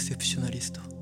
エクセプショナリスト。